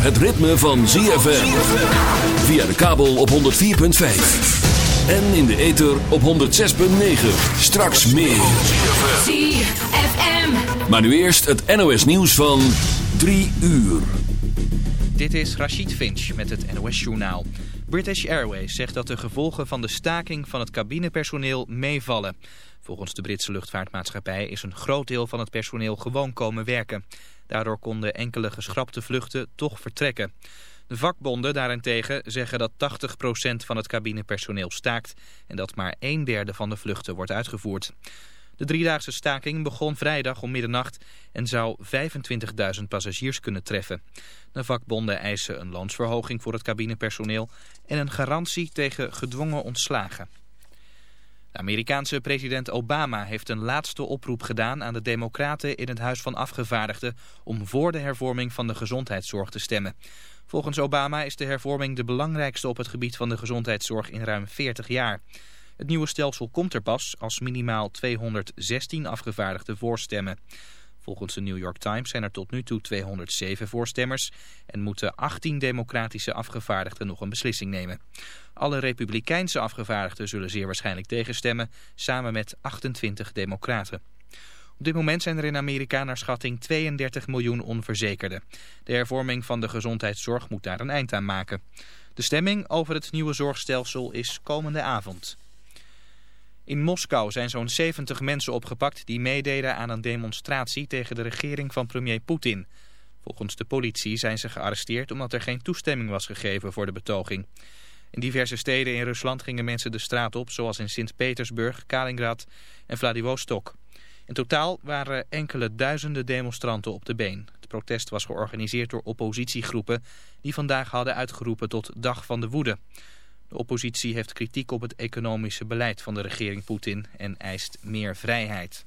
het ritme van ZFM. Via de kabel op 104.5. En in de ether op 106.9. Straks meer. ZFM. Maar nu eerst het NOS nieuws van 3 uur. Dit is Rachid Finch met het NOS journaal. British Airways zegt dat de gevolgen van de staking van het cabinepersoneel meevallen. Volgens de Britse luchtvaartmaatschappij is een groot deel van het personeel gewoon komen werken. Daardoor konden enkele geschrapte vluchten toch vertrekken. De vakbonden daarentegen zeggen dat 80% van het cabinepersoneel staakt en dat maar een derde van de vluchten wordt uitgevoerd. De driedaagse staking begon vrijdag om middernacht en zou 25.000 passagiers kunnen treffen. De vakbonden eisen een loonsverhoging voor het cabinepersoneel en een garantie tegen gedwongen ontslagen. De Amerikaanse president Obama heeft een laatste oproep gedaan aan de democraten in het Huis van Afgevaardigden om voor de hervorming van de gezondheidszorg te stemmen. Volgens Obama is de hervorming de belangrijkste op het gebied van de gezondheidszorg in ruim 40 jaar. Het nieuwe stelsel komt er pas als minimaal 216 afgevaardigden voorstemmen. Volgens de New York Times zijn er tot nu toe 207 voorstemmers en moeten 18 democratische afgevaardigden nog een beslissing nemen. Alle republikeinse afgevaardigden zullen zeer waarschijnlijk tegenstemmen, samen met 28 democraten. Op dit moment zijn er in Amerika naar schatting 32 miljoen onverzekerden. De hervorming van de gezondheidszorg moet daar een eind aan maken. De stemming over het nieuwe zorgstelsel is komende avond. In Moskou zijn zo'n 70 mensen opgepakt die meededen aan een demonstratie tegen de regering van premier Poetin. Volgens de politie zijn ze gearresteerd omdat er geen toestemming was gegeven voor de betoging. In diverse steden in Rusland gingen mensen de straat op, zoals in Sint-Petersburg, Kaliningrad en Vladivostok. In totaal waren enkele duizenden demonstranten op de been. Het protest was georganiseerd door oppositiegroepen die vandaag hadden uitgeroepen tot Dag van de Woede. De oppositie heeft kritiek op het economische beleid van de regering Poetin en eist meer vrijheid.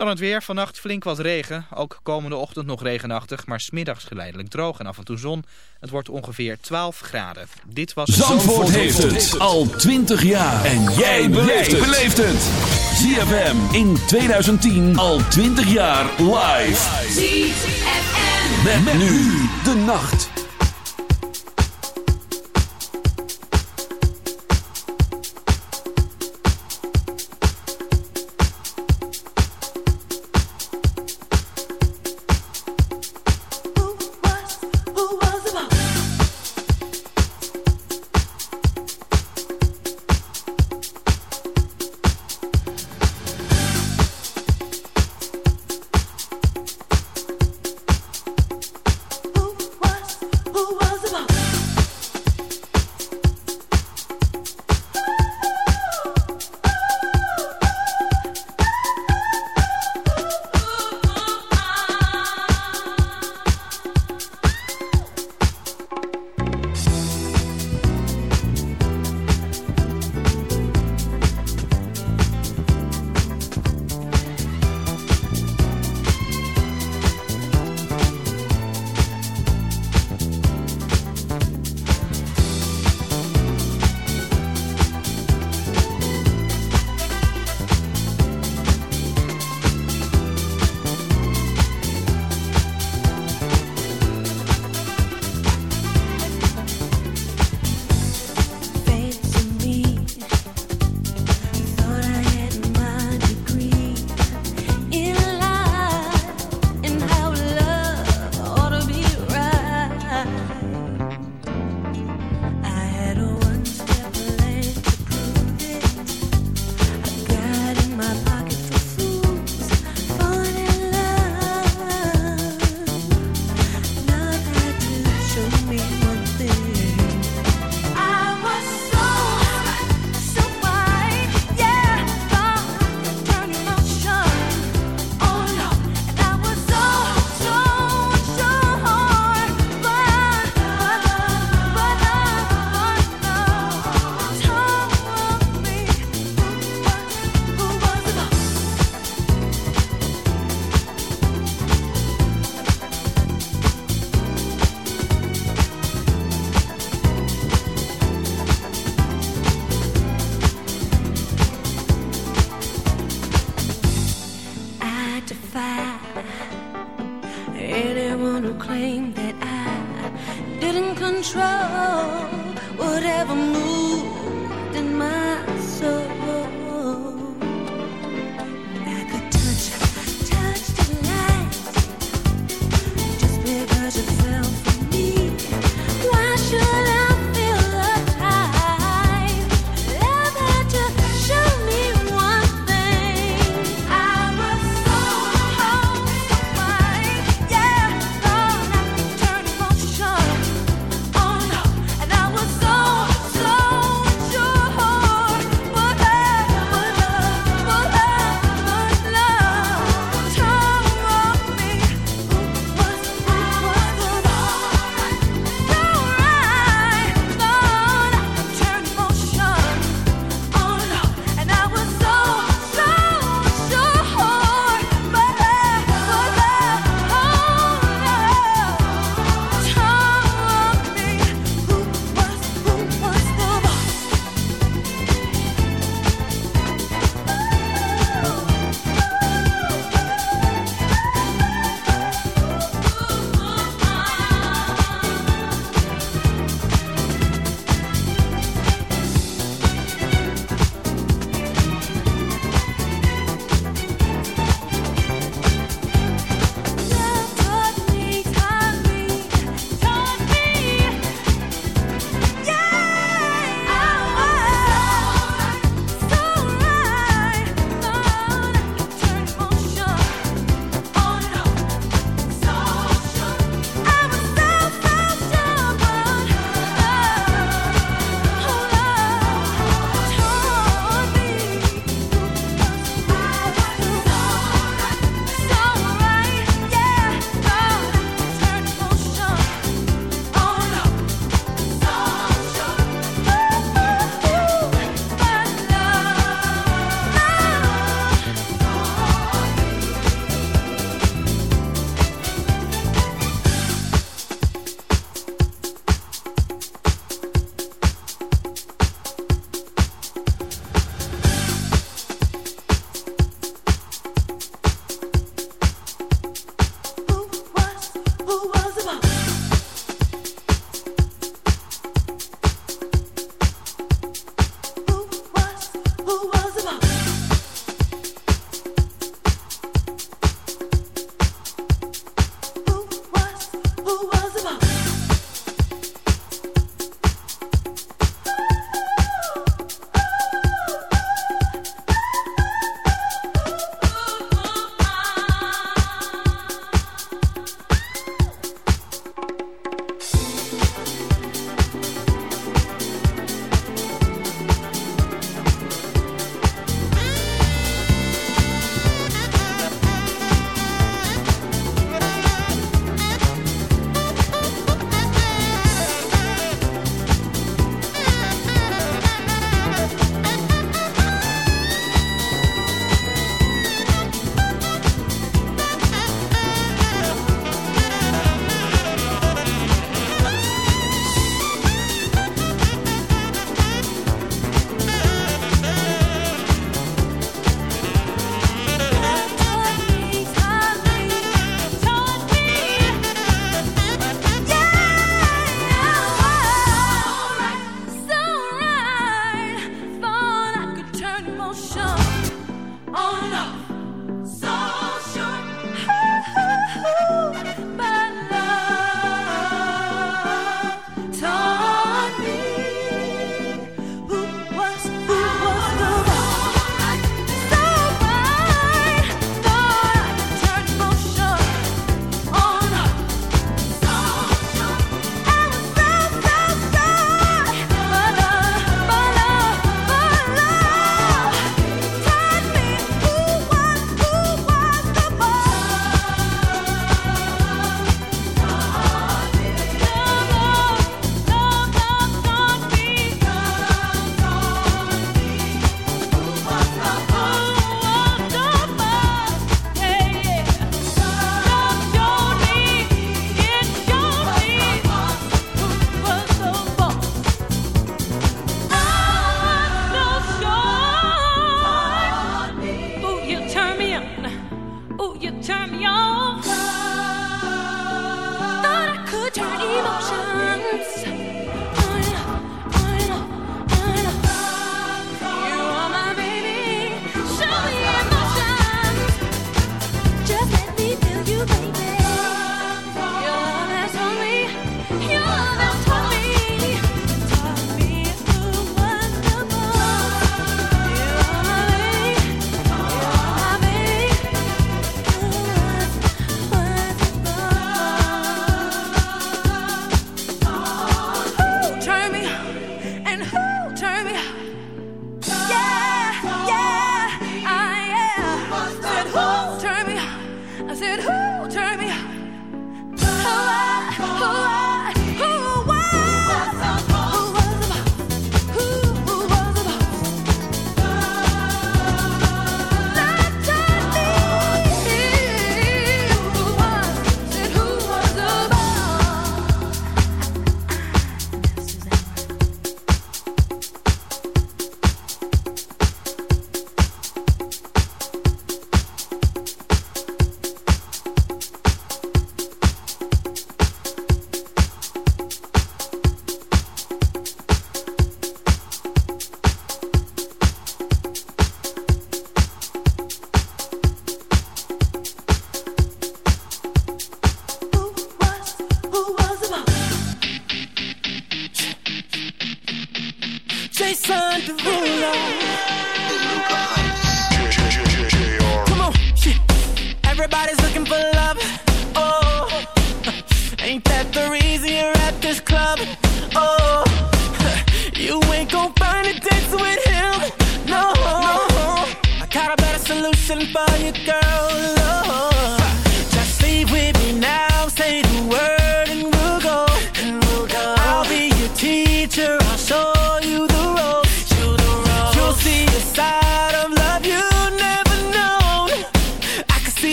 Dan het weer. Vannacht flink wat regen. Ook komende ochtend nog regenachtig, maar smiddags geleidelijk droog en af en toe zon. Het wordt ongeveer 12 graden. Dit was... Zandvoort, Zandvoort heeft het al 20 jaar. En jij beleeft het. ZFM in 2010 al 20 jaar live. ZFM. met nu de nacht.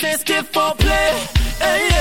sensitive for play. Hey, yeah.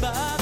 remember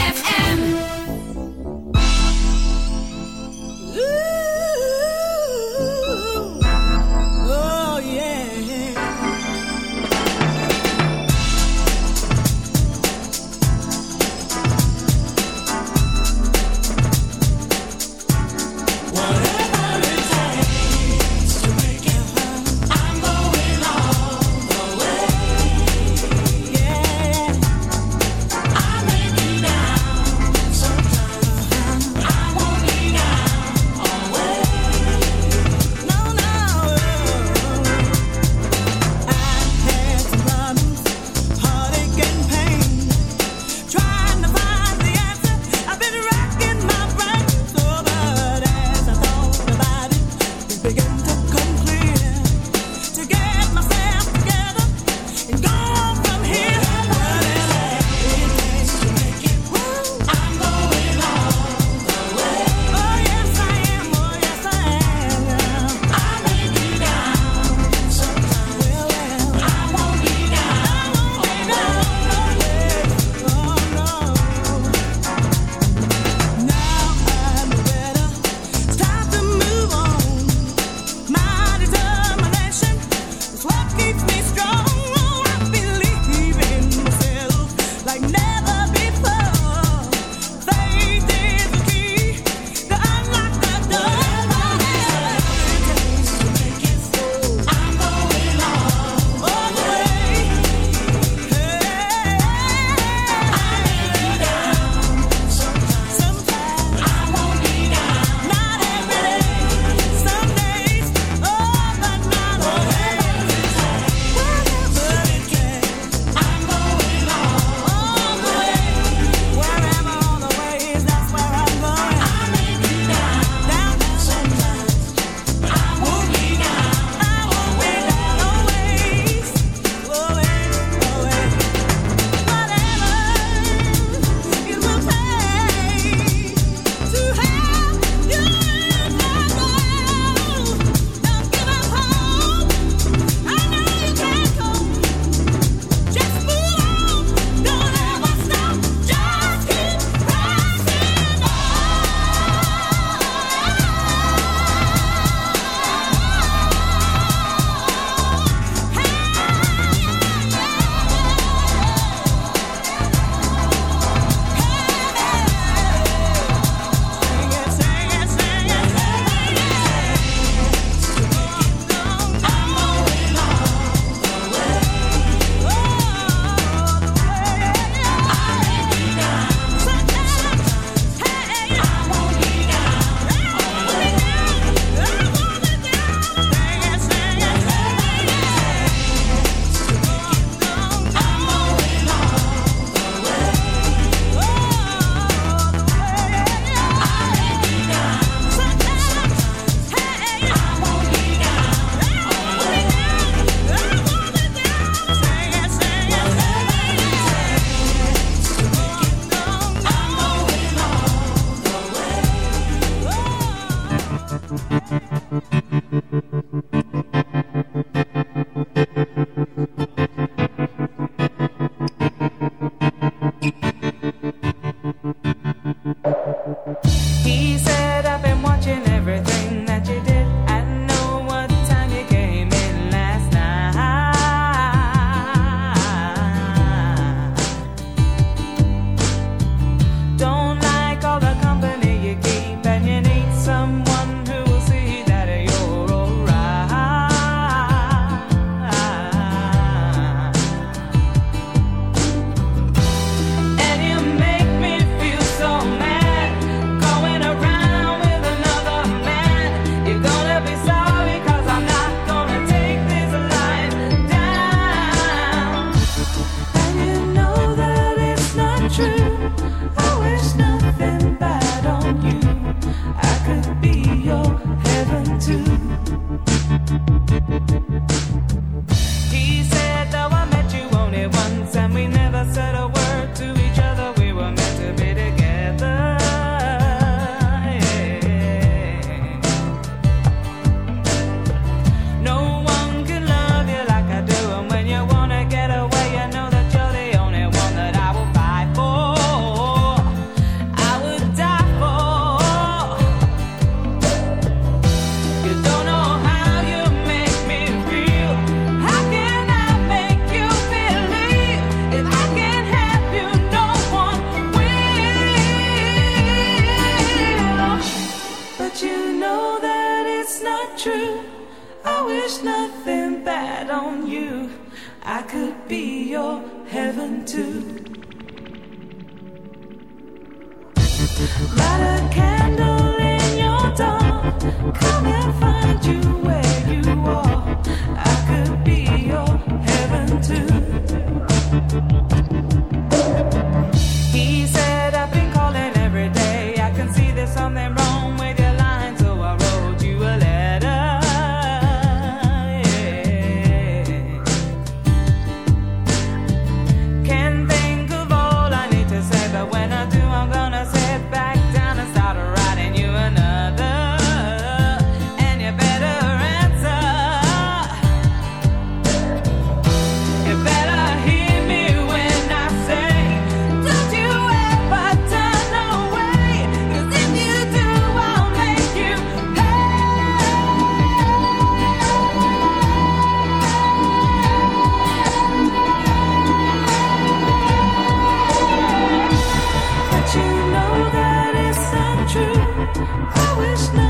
I wish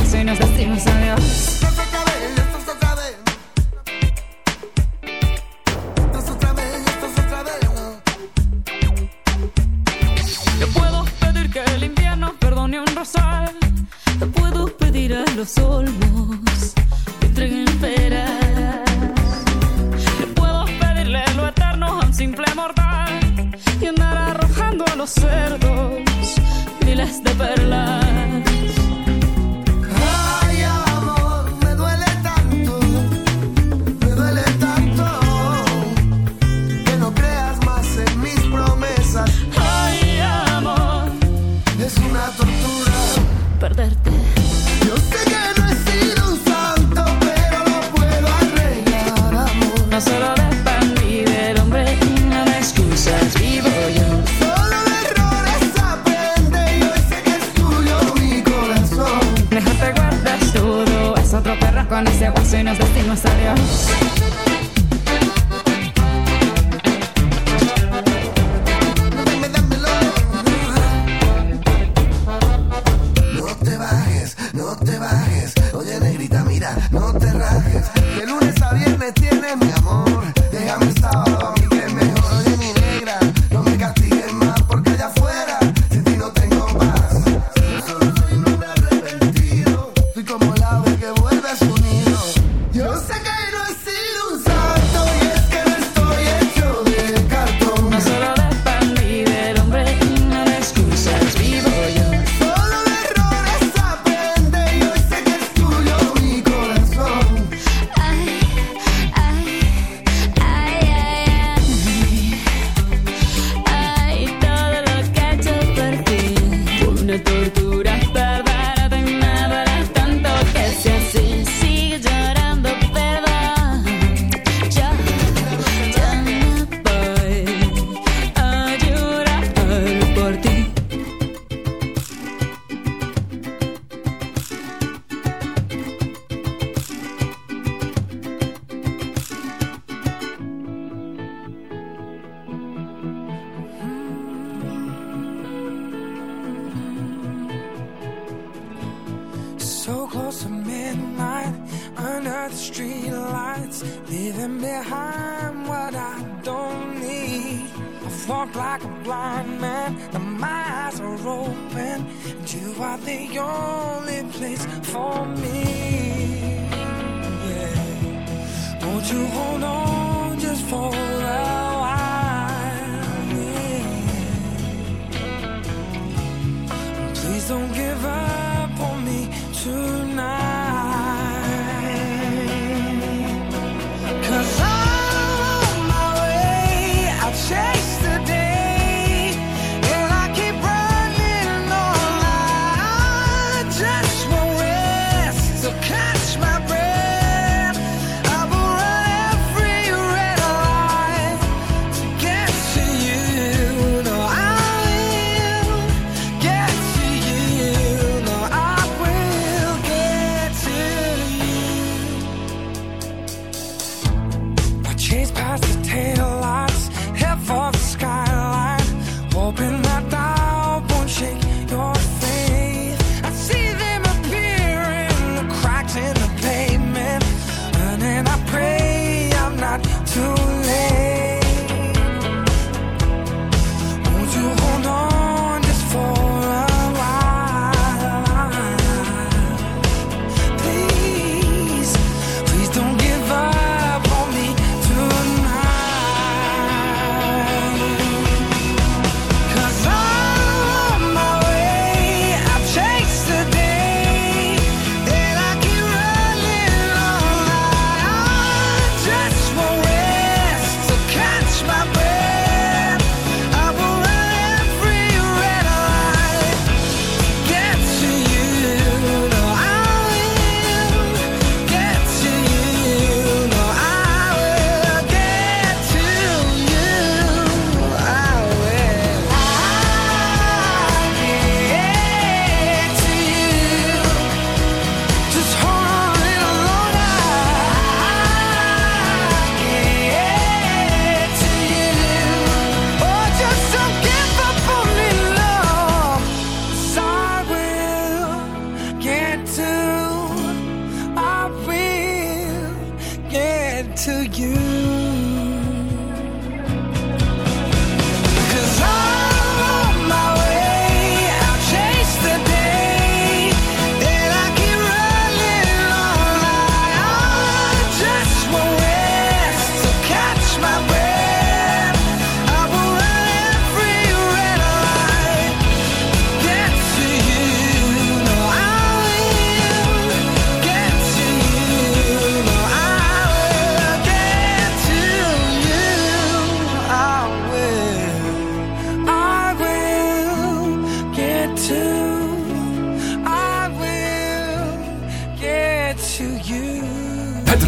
paso y nos decimos adiós.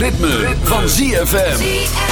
Ritme, van ZFM.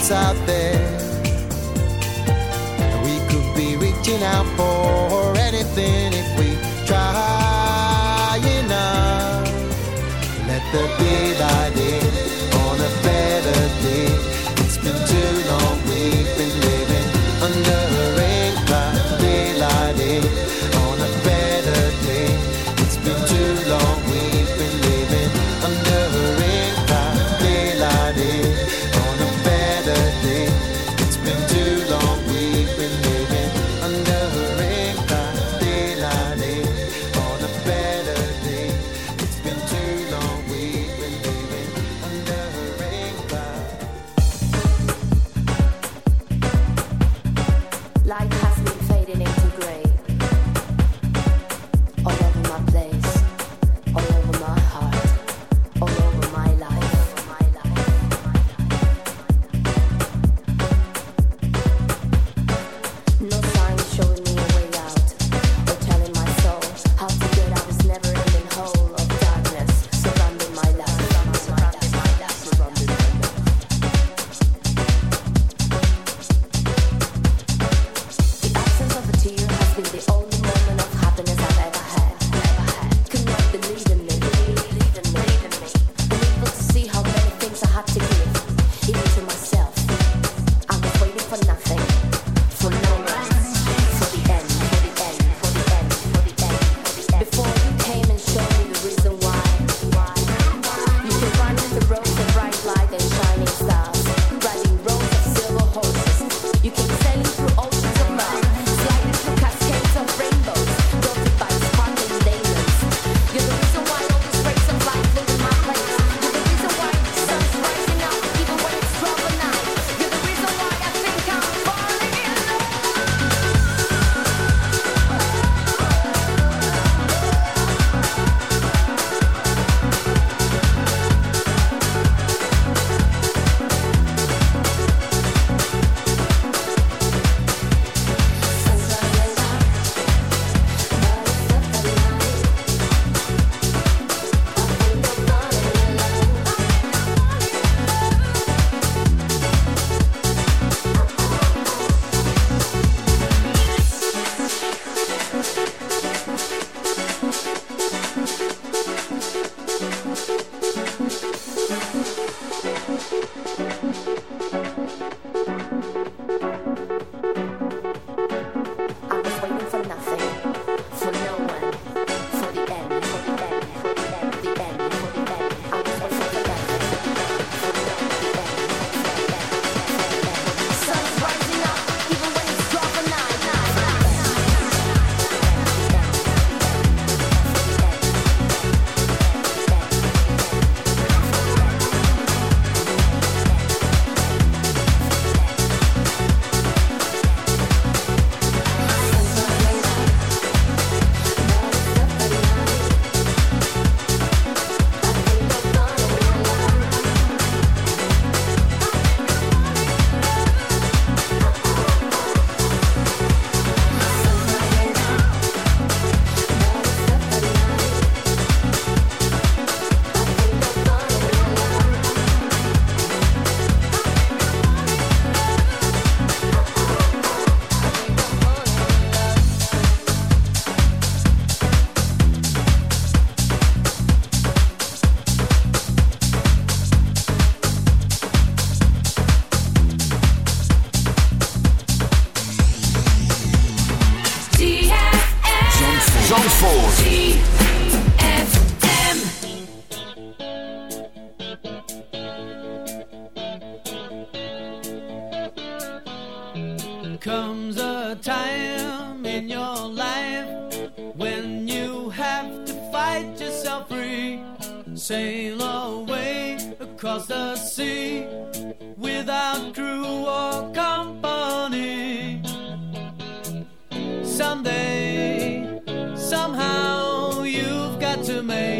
that's out there. We could be reaching out for. Comes a time in your life when you have to fight yourself free. Sail away across the sea without crew or company. Someday, somehow, you've got to make